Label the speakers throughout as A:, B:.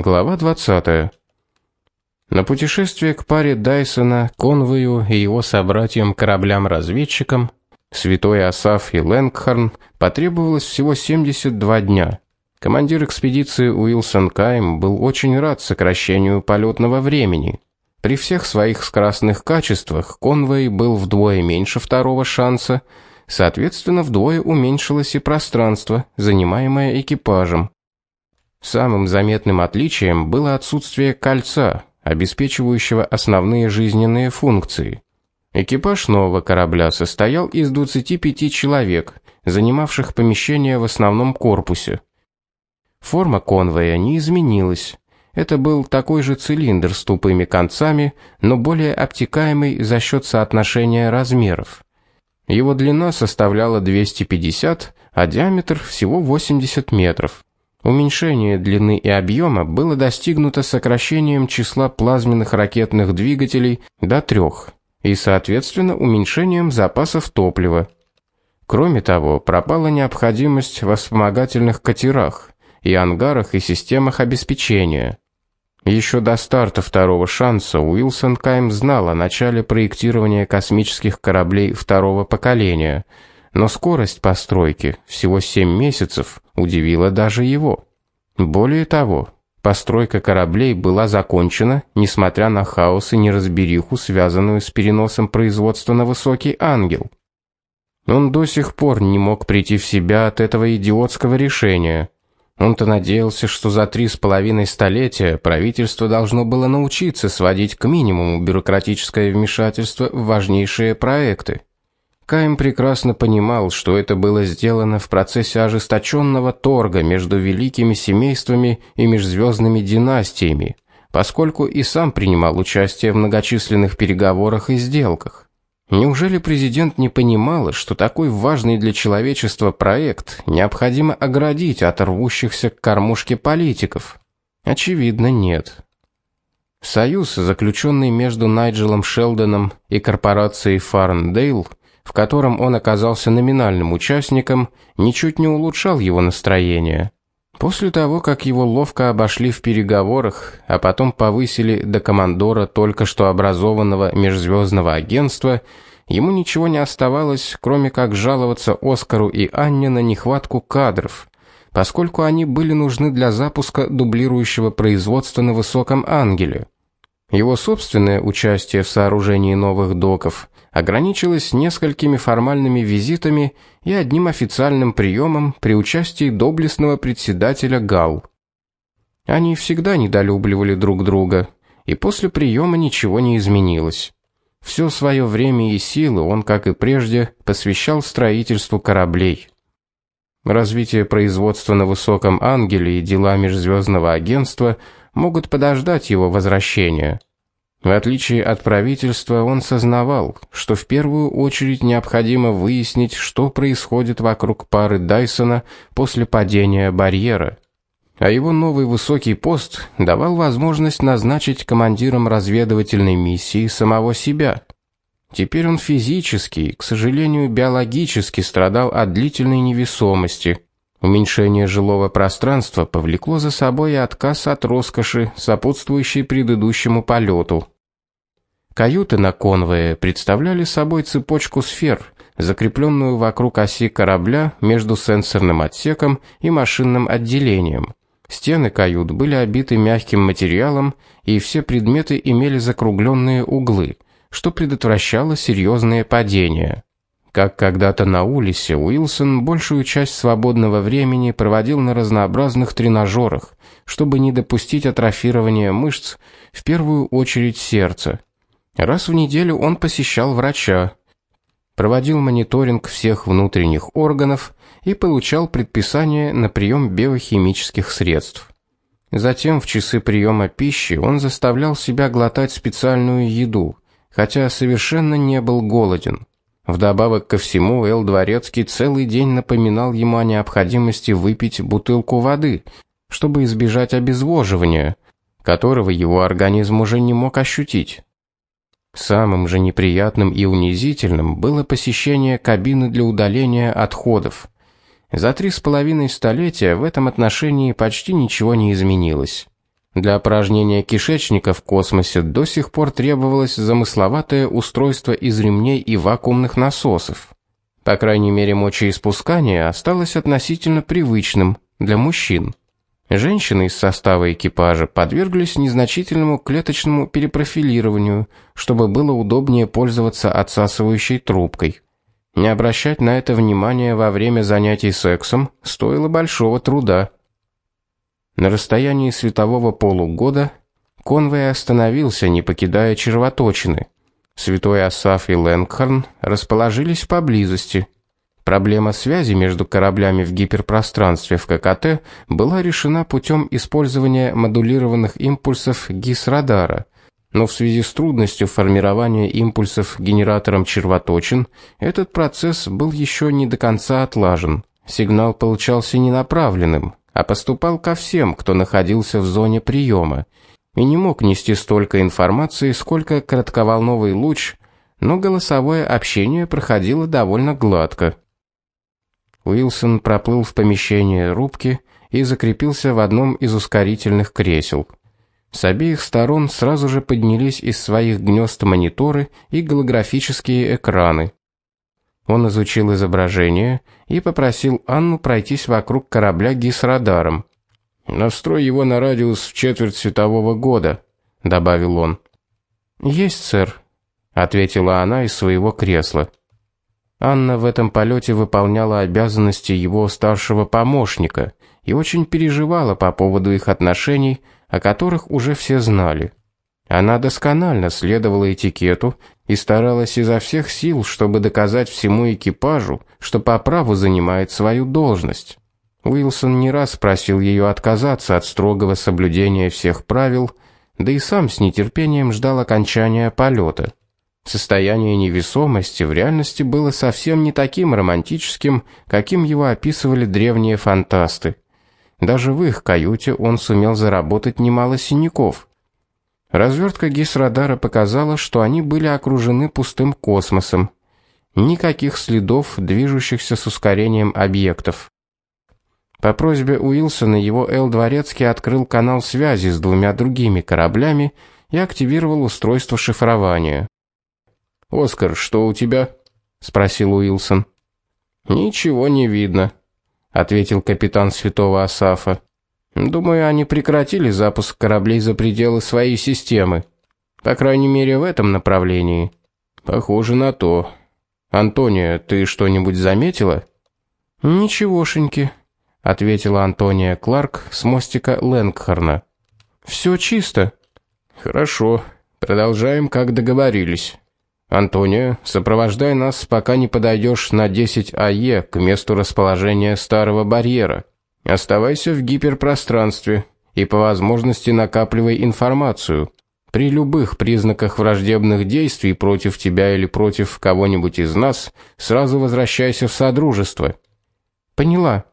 A: Глава 20. На путешествие к паре Дайсона, Конвою и его собратьям-кораблям-разведчикам Святой Асаф и Лэнгхорн потребовалось всего 72 дня. Командир экспедиции Уилсон Кайм был очень рад сокращению полетного времени. При всех своих скоростных качествах Конвой был вдвое меньше второго шанса, соответственно, вдвое уменьшилось и пространство, занимаемое экипажем. Самым заметным отличием было отсутствие кольца, обеспечивающего основные жизненные функции. Экипаж нового корабля состоял из 25 человек, занимавших помещение в основном корпусе. Форма конвоя не изменилась. Это был такой же цилиндр с тупыми концами, но более обтекаемый за счет соотношения размеров. Его длина составляла 250, а диаметр всего 80 метров. Уменьшение длины и объема было достигнуто сокращением числа плазменных ракетных двигателей до трех и, соответственно, уменьшением запасов топлива. Кроме того, пропала необходимость в вспомогательных катерах и ангарах и системах обеспечения. Еще до старта второго шанса Уилсон Кайм знал о начале проектирования космических кораблей второго поколения – но скорость постройки, всего 7 месяцев, удивила даже его. Более того, постройка кораблей была закончена, несмотря на хаос и неразбериху, связанную с переносом производства на высокий ангел. Он до сих пор не мог прийти в себя от этого идиотского решения. Он-то надеялся, что за три с половиной столетия правительство должно было научиться сводить к минимуму бюрократическое вмешательство в важнейшие проекты. Каим прекрасно понимал, что это было сделано в процессе ожесточенного торга между великими семействами и межзвездными династиями, поскольку и сам принимал участие в многочисленных переговорах и сделках. Неужели президент не понимал, что такой важный для человечества проект необходимо оградить от рвущихся к кормушке политиков? Очевидно, нет. Союз, заключенный между Найджелом Шелдоном и корпорацией Фарндейл, в котором он оказался номинальным участником, ничуть не улучшал его настроение. После того, как его ловко обошли в переговорах, а потом повысили до командора только что образованного межзвездного агентства, ему ничего не оставалось, кроме как жаловаться Оскару и Анне на нехватку кадров, поскольку они были нужны для запуска дублирующего производства на высоком ангеле. Его собственное участие в сооружении новых доков ограничилось несколькими формальными визитами и одним официальным приемом при участии доблестного председателя ГАЛ. Они всегда недолюбливали друг друга, и после приема ничего не изменилось. Все свое время и силы он, как и прежде, посвящал строительству кораблей. Развитие производства на высоком ангеле и дела межзвездного агентства могут подождать его возвращения. В отличие от правительства, он сознавал, что в первую очередь необходимо выяснить, что происходит вокруг пары Дайсона после падения барьера. А его новый высокий пост давал возможность назначить командиром разведывательной миссии самого себя. Теперь он физически, к сожалению, биологически страдал от длительной невесомости. Уменьшение жилого пространства повлекло за собой и отказ от роскоши, сопутствующей предыдущему полету. Каюты на конвое представляли собой цепочку сфер, закрепленную вокруг оси корабля между сенсорным отсеком и машинным отделением. Стены кают были обиты мягким материалом, и все предметы имели закругленные углы, что предотвращало серьезные падения. Как когда-то на улице Уилсон большую часть свободного времени проводил на разнообразных тренажерах, чтобы не допустить атрофирования мышц, в первую очередь сердца. Раз в неделю он посещал врача, проводил мониторинг всех внутренних органов и получал предписание на прием биохимических средств. Затем в часы приема пищи он заставлял себя глотать специальную еду, хотя совершенно не был голоден. Вдобавок ко всему, Эл Дворецкий целый день напоминал ему о необходимости выпить бутылку воды, чтобы избежать обезвоживания, которого его организм уже не мог ощутить. Самым же неприятным и унизительным было посещение кабины для удаления отходов. За три с половиной столетия в этом отношении почти ничего не изменилось. Для опорожнения кишечника в космосе до сих пор требовалось замысловатое устройство из ремней и вакуумных насосов. По крайней мере, мочеиспускание осталось относительно привычным для мужчин. Женщины из состава экипажа подверглись незначительному клеточному перепрофилированию, чтобы было удобнее пользоваться отсасывающей трубкой. Не обращать на это внимания во время занятий сексом стоило большого труда. На расстоянии светового полугода конвой остановился, не покидая червоточины. Святой Асаф и Лэнгхорн расположились поблизости. Проблема связи между кораблями в гиперпространстве в ККТ была решена путем использования модулированных импульсов ГИС-радара. Но в связи с трудностью формирования импульсов генератором червоточин, этот процесс был еще не до конца отлажен. Сигнал получался ненаправленным, а поступал ко всем, кто находился в зоне приема, и не мог нести столько информации, сколько коротковолновый луч, но голосовое общение проходило довольно гладко. Уилсон проплыл в помещение рубки и закрепился в одном из ускорительных кресел. С обеих сторон сразу же поднялись из своих гнезд мониторы и голографические экраны. Он изучил изображение и попросил Анну пройтись вокруг корабля гис-радаром. "Настрой его на радиус в четверть светового года", добавил он. "Есть, сэр", ответила она из своего кресла. Анна в этом полете выполняла обязанности его старшего помощника и очень переживала по поводу их отношений, о которых уже все знали. Она досконально следовала этикету и старалась изо всех сил, чтобы доказать всему экипажу, что по праву занимает свою должность. Уилсон не раз просил ее отказаться от строгого соблюдения всех правил, да и сам с нетерпением ждал окончания полета. Состояние невесомости в реальности было совсем не таким романтическим, каким его описывали древние фантасты. Даже в их каюте он сумел заработать немало синяков. Развертка гис-радара показала, что они были окружены пустым космосом. Никаких следов движущихся с ускорением объектов. По просьбе Уилсона его Эл Дворецкий открыл канал связи с двумя другими кораблями и активировал устройство шифрования. "Оскар, что у тебя?" спросил Уилсон. "Ничего не видно", ответил капитан Святого Асафа. Думаю, они прекратили запуск кораблей за пределы своей системы. По крайней мере, в этом направлении. Похоже на то. Антония, ты что-нибудь заметила? Ничегошеньки, ответила Антония Кларк с мостика Лэнгхорна. Все чисто. Хорошо. Продолжаем, как договорились. Антония, сопровождай нас, пока не подойдешь на 10 АЕ к месту расположения старого барьера. Оставайся в гиперпространстве и по возможности накапливай информацию. При любых признаках враждебных действий против тебя или против кого-нибудь из нас, сразу возвращайся в содружество. Поняла.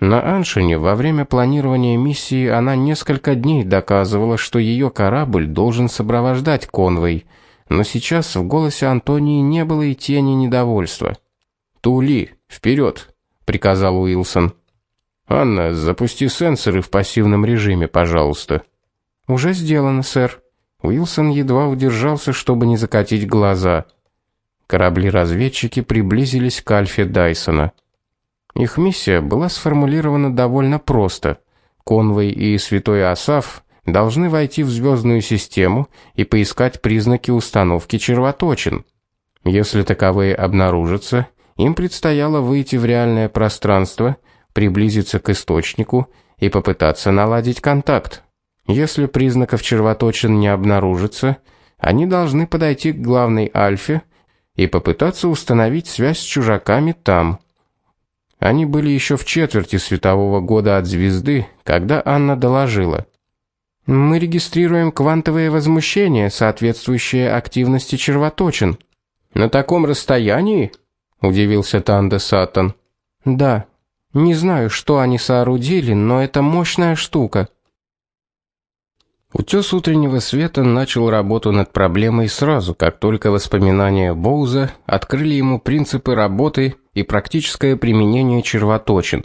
A: На Аншине во время планирования миссии она несколько дней доказывала, что ее корабль должен сопровождать конвой, но сейчас в голосе Антонии не было и тени недовольства. "Тули, вперед!» — приказал Уилсон. Анна, запусти сенсоры в пассивном режиме, пожалуйста. Уже сделано, сэр. Уилсон едва удержался, чтобы не закатить глаза. Корабли-разведчики приблизились к Альфе Дайсона. Их миссия была сформулирована довольно просто. Конвой и Святой Асаф должны войти в звездную систему и поискать признаки установки червоточин. Если таковые обнаружатся, им предстояло выйти в реальное пространство приблизиться к источнику и попытаться наладить контакт. Если признаков червоточин не обнаружится, они должны подойти к главной альфе и попытаться установить связь с чужаками там. Они были еще в четверти светового года от звезды, когда Анна доложила: "Мы регистрируем квантовое возмущение, соответствующее активности червоточин". "На таком расстоянии?" удивился Танда Сатан. "Да", не знаю, что они соорудили, но это мощная штука. Утес утреннего света начал работу над проблемой сразу, как только воспоминания Боуза открыли ему принципы работы и практическое применение червоточин.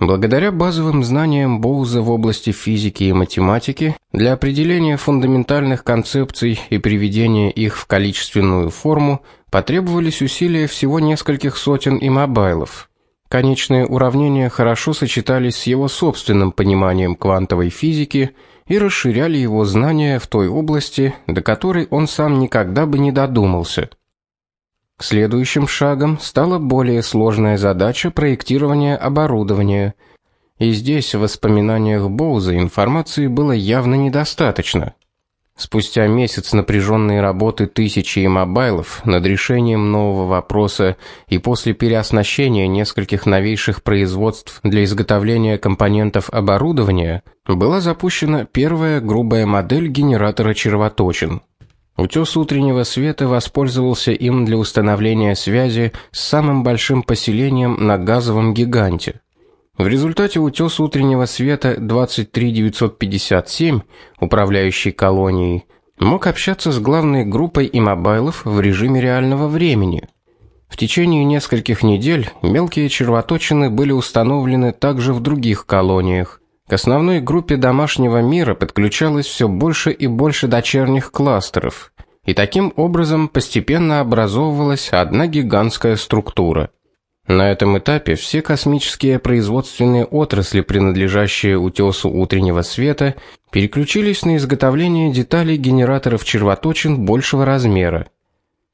A: Благодаря базовым знаниям Боуза в области физики и математики, для определения фундаментальных концепций и приведения их в количественную форму потребовались усилия всего нескольких сотен иммобайлов. Конечные уравнения хорошо сочетались с его собственным пониманием квантовой физики и расширяли его знания в той области, до которой он сам никогда бы не додумался. Следующим шагом стала более сложная задача проектирования оборудования. И здесь в воспоминаниях Боуза информации было явно недостаточно. Спустя месяц напряженной работы тысячи мобайлов над решением нового вопроса и после переоснащения нескольких новейших производств для изготовления компонентов оборудования была запущена первая грубая модель генератора червоточин. Утёс утреннего света воспользовался им для установления связи с самым большим поселением на газовом гиганте. В результате утёс утреннего света 23957, управляющий колонией, мог общаться с главной группой иммобайлов в режиме реального времени. В течение нескольких недель мелкие червоточины были установлены также в других колониях. К основной группе домашнего мира подключалось все больше и больше дочерних кластеров, и таким образом постепенно образовывалась одна гигантская структура. На этом этапе все космические производственные отрасли, принадлежащие утесу утреннего света, переключились на изготовление деталей генераторов червоточин большего размера.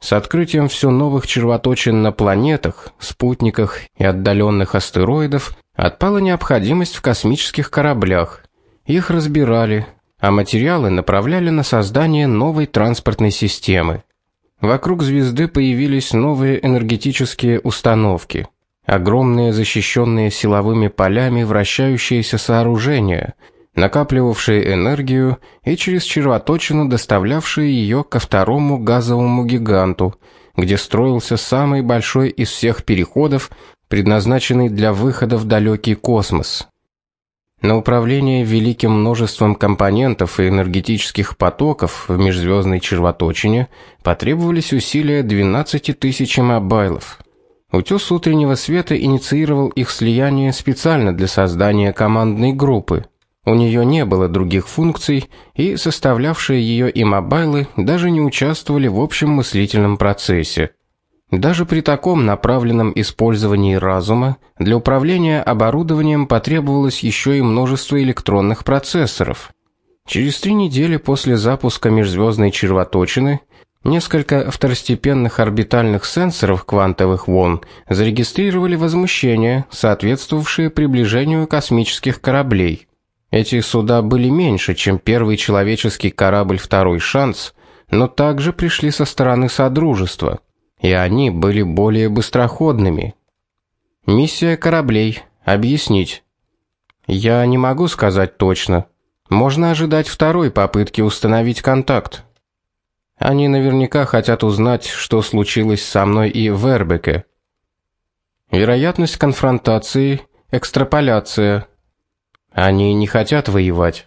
A: С открытием все новых червоточин на планетах, спутниках и отдаленных астероидов Отпала необходимость в космических кораблях. Их разбирали, а материалы направляли на создание новой транспортной системы. Вокруг звезды появились новые энергетические установки. Огромные защищенные силовыми полями вращающиеся сооружения, накапливавшие энергию и через червоточину доставлявшие ее ко второму газовому гиганту, где строился самый большой из всех переходов предназначенный для выхода в далекий космос. На управление великим множеством компонентов и энергетических потоков в межзвездной червоточине потребовались усилия 12 тысяч мобайлов. Утес утреннего света инициировал их слияние специально для создания командной группы. У нее не было других функций, и составлявшие ее и мобайлы даже не участвовали в общем мыслительном процессе. Даже при таком направленном использовании разума для управления оборудованием потребовалось еще и множество электронных процессоров. Через три недели после запуска межзвездной червоточины несколько второстепенных орбитальных сенсоров квантовых волн зарегистрировали возмущения, соответствовавшие приближению космических кораблей. Эти суда были меньше, чем первый человеческий корабль Второй шанс, но также пришли со стороны содружества и они были более быстроходными. Миссия кораблей объяснить. Я не могу сказать точно. Можно ожидать второй попытки установить контакт. Они наверняка хотят узнать, что случилось со мной и в Эрбеке. Вероятность конфронтации экстраполяция. Они не хотят воевать,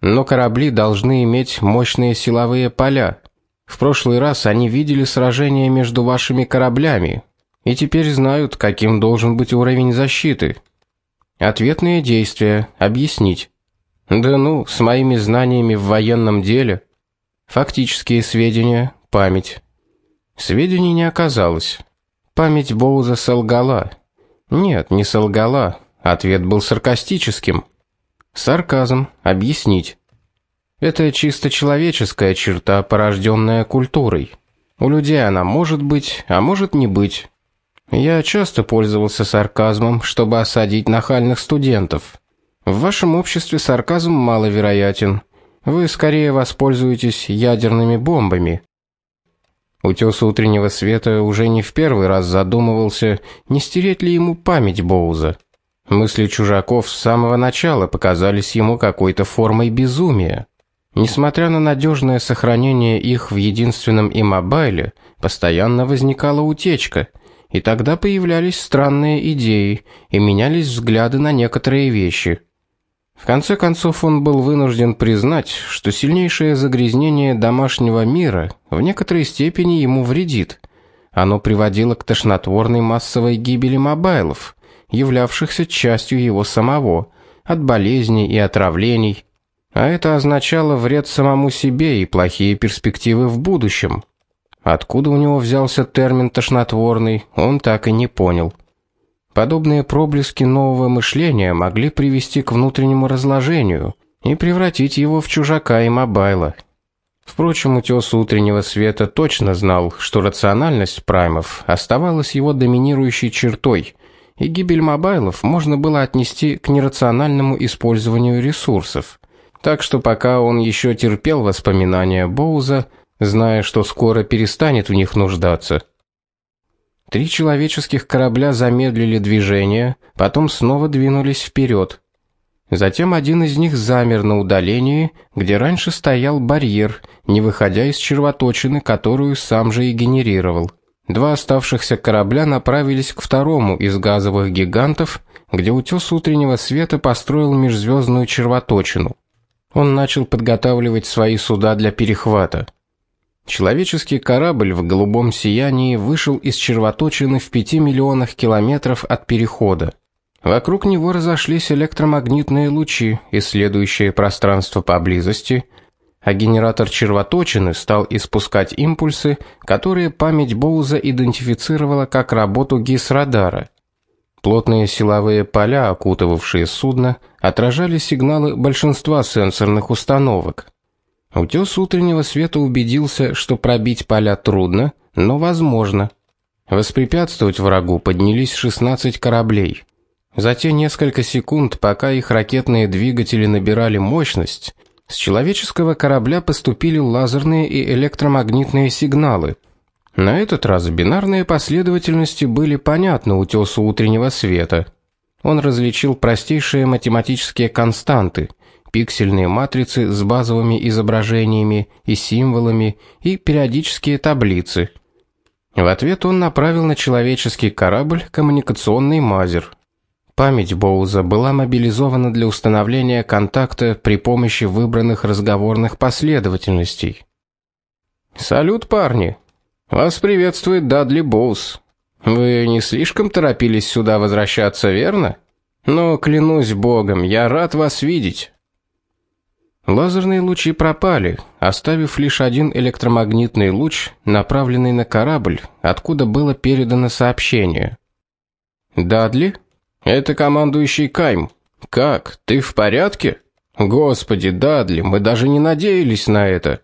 A: но корабли должны иметь мощные силовые поля. В прошлый раз они видели сражение между вашими кораблями и теперь знают, каким должен быть уровень защиты. Ответные действия объяснить. Да ну, с моими знаниями в военном деле. Фактические сведения, память. Сведений не оказалось. Память Боуза солгала. Нет, не солгала. Ответ был саркастическим. Сарказм объяснить. Это чисто человеческая черта, порожденная культурой. У людей она может быть, а может не быть. Я часто пользовался сарказмом, чтобы осадить нахальных студентов. В вашем обществе сарказм маловероятен. Вы скорее воспользуетесь ядерными бомбами. Утёс утреннего света уже не в первый раз задумывался, не стереть ли ему память Боуза. Мысли чужаков с самого начала показались ему какой-то формой безумия. Несмотря на надежное сохранение их в единственном иммобайле, постоянно возникала утечка, и тогда появлялись странные идеи и менялись взгляды на некоторые вещи. В конце концов он был вынужден признать, что сильнейшее загрязнение домашнего мира в некоторой степени ему вредит. Оно приводило к тошнотворной массовой гибели мобайлов, являвшихся частью его самого, от болезней и отравлений, а это означало вред самому себе и плохие перспективы в будущем. Откуда у него взялся термин тошнотворный, он так и не понял. Подобные проблески нового мышления могли привести к внутреннему разложению и превратить его в чужака и мобайла. Впрочем, утёс утреннего света точно знал, что рациональность праймов оставалась его доминирующей чертой, и гибель мобайлов можно было отнести к нерациональному использованию ресурсов. Так что пока он еще терпел воспоминания Боуза, зная, что скоро перестанет в них нуждаться. Три человеческих корабля замедлили движение, потом снова двинулись вперед. Затем один из них замер на удалении, где раньше стоял барьер, не выходя из червоточины, которую сам же и генерировал. Два оставшихся корабля направились к второму из газовых гигантов, где утёс утреннего света построил межзвездную червоточину он начал подготавливать свои суда для перехвата. Человеческий корабль в голубом сиянии вышел из червоточины в пяти миллионах километров от перехода. Вокруг него разошлись электромагнитные лучи, исследующие пространство поблизости, а генератор червоточины стал испускать импульсы, которые память Боуза идентифицировала как работу ГИС-радара. Плотные силовые поля, окутывавшие судно, отражали сигналы большинства сенсорных установок. Утес утреннего света убедился, что пробить поля трудно, но возможно. Воспрепятствовать врагу поднялись 16 кораблей. За те несколько секунд, пока их ракетные двигатели набирали мощность, с человеческого корабля поступили лазерные и электромагнитные сигналы – на этот раз бинарные последовательности были понятны утесу утреннего света. Он различил простейшие математические константы, пиксельные матрицы с базовыми изображениями и символами и периодические таблицы. В ответ он направил на человеческий корабль коммуникационный мазер. Память Боуза была мобилизована для установления контакта при помощи выбранных разговорных последовательностей. Салют, парни, вас приветствует Дадли Боус. Вы не слишком торопились сюда возвращаться, верно? Но клянусь богом, я рад вас видеть. Лазерные лучи пропали, оставив лишь один электромагнитный луч, направленный на корабль, откуда было передано сообщение. Дадли? Это командующий Кайм. Как? Ты в порядке? Господи, Дадли, мы даже не надеялись на это.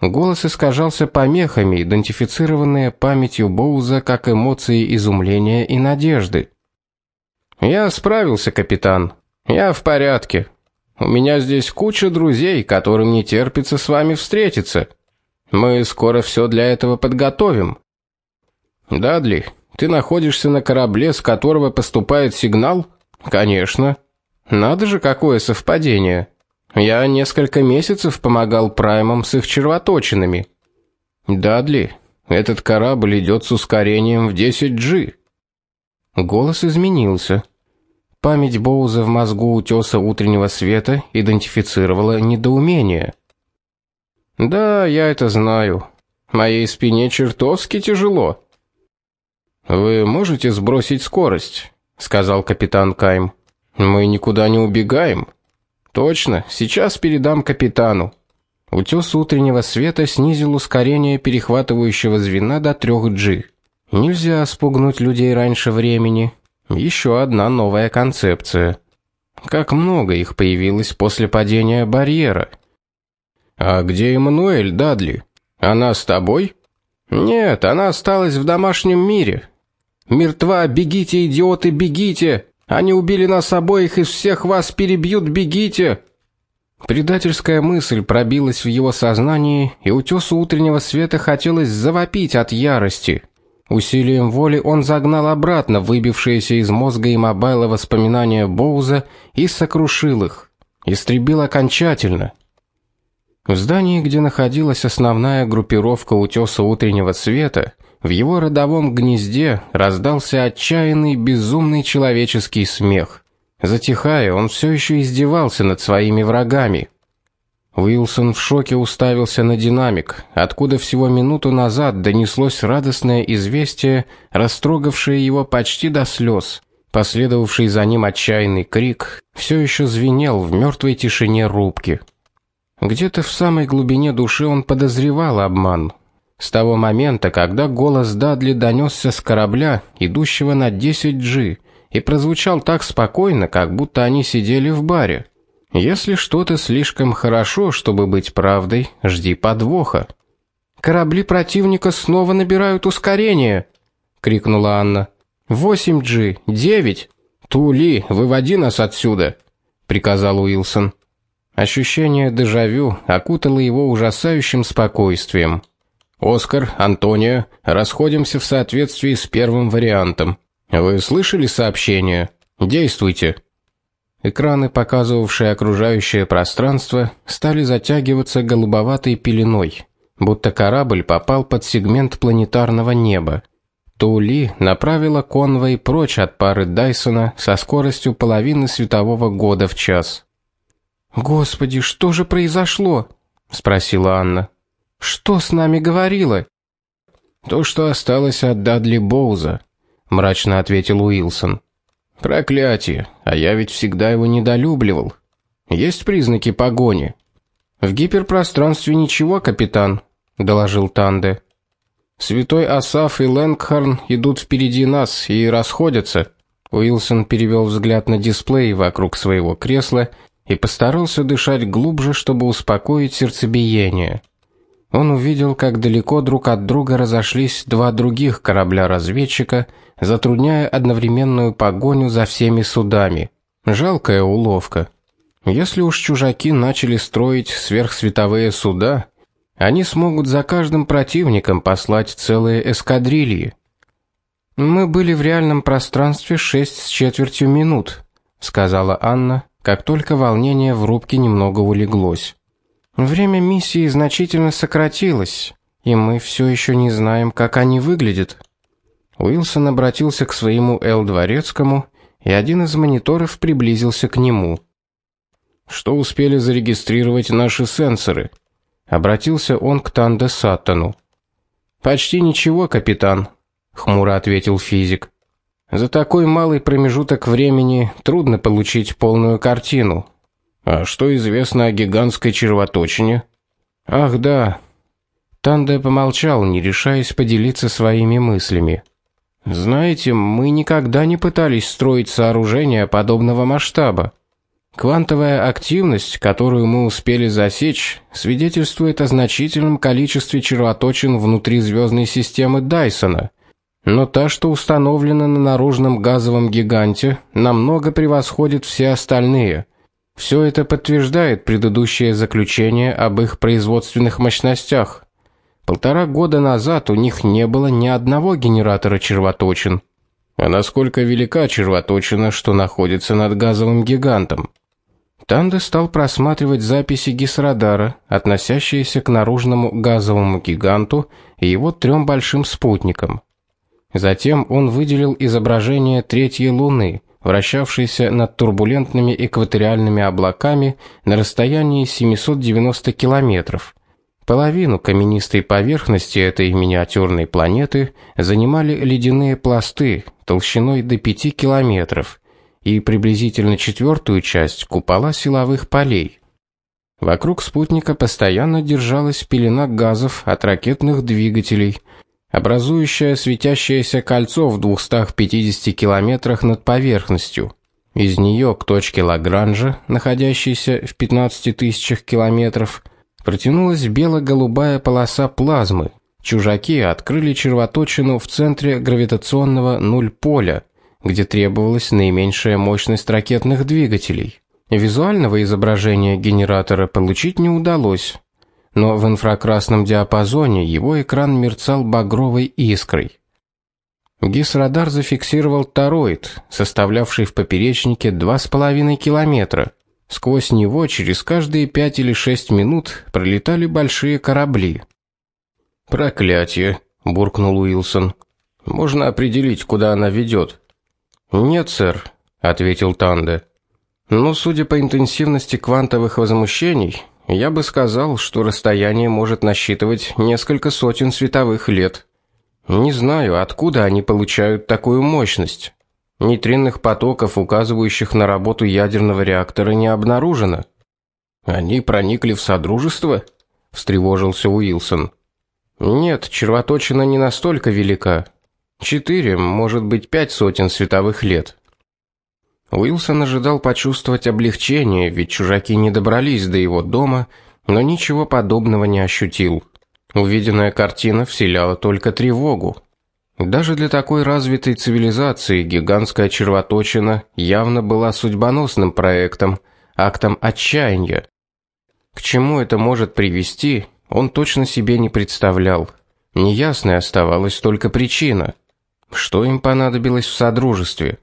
A: Голос искажался помехами, идентифицированные памятью Боуза как эмоции изумления и надежды. Я справился, капитан. Я в порядке. У меня здесь куча друзей, которым не терпится с вами встретиться. Мы скоро все для этого подготовим. Дадли, ты находишься на корабле, с которого поступает сигнал? Конечно. Надо же, какое совпадение. Я несколько месяцев помогал праймам с их червоточинами. Дадли, этот корабль идет с ускорением в 10G. Голос изменился. Память Боуза в мозгу утёса утреннего света идентифицировала недоумение. Да, я это знаю. Моей спине чертовски тяжело. Вы можете сбросить скорость, сказал капитан Кайм. Мы никуда не убегаем. Точно, сейчас передам капитану. Утес утреннего света снизил ускорение перехватывающего звена до 3G. Нельзя спугнуть людей раньше времени. Еще одна новая концепция. Как много их появилось после падения барьера. А где Эммануэль Дадли? Она с тобой? Нет, она осталась в домашнем мире. Мертва, бегите, идиоты, бегите. Они убили нас обоих, и всех вас перебьют, бегите!» Предательская мысль пробилась в его сознании, и утесу утреннего света хотелось завопить от ярости. Усилием воли он загнал обратно выбившиеся из мозга и мобайла воспоминания Боуза и сокрушил их, истребил окончательно. В здании, где находилась основная группировка утеса утреннего света, в его родовом гнезде раздался отчаянный, безумный человеческий смех. Затихая, он все еще издевался над своими врагами. Уилсон в шоке уставился на динамик, откуда всего минуту назад донеслось радостное известие, растрогавшее его почти до слез. последовавший за ним отчаянный крик, все еще звенел в мертвой тишине рубки. Где-то в самой глубине души он подозревал обман. С того момента, когда голос Дадли донесся с корабля, идущего на 10G, и прозвучал так спокойно, как будто они сидели в баре. Если что-то слишком хорошо, чтобы быть правдой, жди подвоха. Корабли противника снова набирают ускорение, крикнула Анна. 8G, 9. Тули, выводи нас отсюда, приказал Уилсон. Ощущение дежавю окутало его ужасающим спокойствием. Оскар, Антонио, расходимся в соответствии с первым вариантом. Вы слышали сообщение? Действуйте. Экраны, показывавшие окружающее пространство, стали затягиваться голубоватой пеленой, будто корабль попал под сегмент планетарного неба. Тули направила конвой прочь от пары Дайсона со скоростью половины светового года в час. Господи, что же произошло? спросила Анна. Что с нами говорила? То, что осталось от Дадли Боуза, мрачно ответил Уилсон. Проклятие, а я ведь всегда его недолюбливал. Есть признаки погони. В гиперпространстве ничего, капитан, доложил Танде. Святой Асаф и Лэнгхарн идут впереди нас и расходятся. Уилсон перевел взгляд на дисплей вокруг своего кресла и постарался дышать глубже, чтобы успокоить сердцебиение. Он увидел, как далеко друг от друга разошлись два других корабля-разведчика, затрудняя одновременную погоню за всеми судами. Жалкая уловка. Если уж чужаки начали строить сверхсветовые суда, они смогут за каждым противником послать целые эскадрильи. Мы были в реальном пространстве шесть с четвертью минут, сказала Анна, как только волнение в рубке немного улеглось. Время миссии значительно сократилось, и мы все еще не знаем, как они выглядят. Уилсон обратился к своему Л дворецкому, и один из мониторов приблизился к нему. Что успели зарегистрировать наши сенсоры? Обратился он к Танде Саттону. Почти ничего, капитан, хмуро ответил физик. За такой малый промежуток времени трудно получить полную картину. А что известно о гигантской червоточине? Ах, да. Танде помолчал, не решаясь поделиться своими мыслями. Знаете, мы никогда не пытались строить сооружение подобного масштаба. Квантовая активность, которую мы успели засечь, свидетельствует о значительном количестве червоточин внутри звездной системы Дайсона. Но та, что установлена на наружном газовом гиганте, намного превосходит все остальные. Все это подтверждает предыдущее заключение об их производственных мощностях. Полтора года назад у них не было ни одного генератора червоточин. А насколько велика червоточина, что находится над газовым гигантом? Танде стал просматривать записи гисрадара, относящиеся к наружному газовому гиганту и его трем большим спутникам. Затем он выделил изображение третьей луны, вращавшейся над турбулентными экваториальными облаками на расстоянии 790 километров. Половину каменистой поверхности этой миниатюрной планеты занимали ледяные пласты толщиной до 5 километров и приблизительно четвертую часть купола силовых полей. Вокруг спутника постоянно держалась пелена газов от ракетных двигателей, образующая светящееся кольцо в 250 километрах над поверхностью. Из нее к точке Лагранжа, находящейся в 15 тысячах километров, протянулась бело-голубая полоса плазмы. Чужаки открыли червоточину в центре гравитационного нуль поля, где требовалась наименьшая мощность ракетных двигателей. Визуального изображения генератора получить не удалось, но в инфракрасном диапазоне его экран мерцал багровой искрой. Гисрадар зафиксировал тороид, составлявший в поперечнике 2,5 километра. Сквозь него через каждые 5 или 6 минут пролетали большие корабли. Проклятие, буркнул Уилсон. Можно определить, куда она ведет. Нет, сэр, ответил Танде. Но судя по интенсивности квантовых возмущений, я бы сказал, что расстояние может насчитывать несколько сотен световых лет. Не знаю, откуда они получают такую мощность. Нейтринных потоков, указывающих на работу ядерного реактора, не обнаружено. Они проникли в содружество? встревожился Уилсон. Нет, червоточина не настолько велика. Четыре, может быть, пять сотен световых лет. Уилсон ожидал почувствовать облегчение, ведь чужаки не добрались до его дома, но ничего подобного не ощутил. Увиденная картина вселяла только тревогу. Даже для такой развитой цивилизации гигантская червоточина явно была судьбоносным проектом, актом отчаяния. К чему это может привести, он точно себе не представлял. Неясной оставалась только причина. Что им понадобилось в содружестве?